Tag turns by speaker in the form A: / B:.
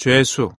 A: 죄수.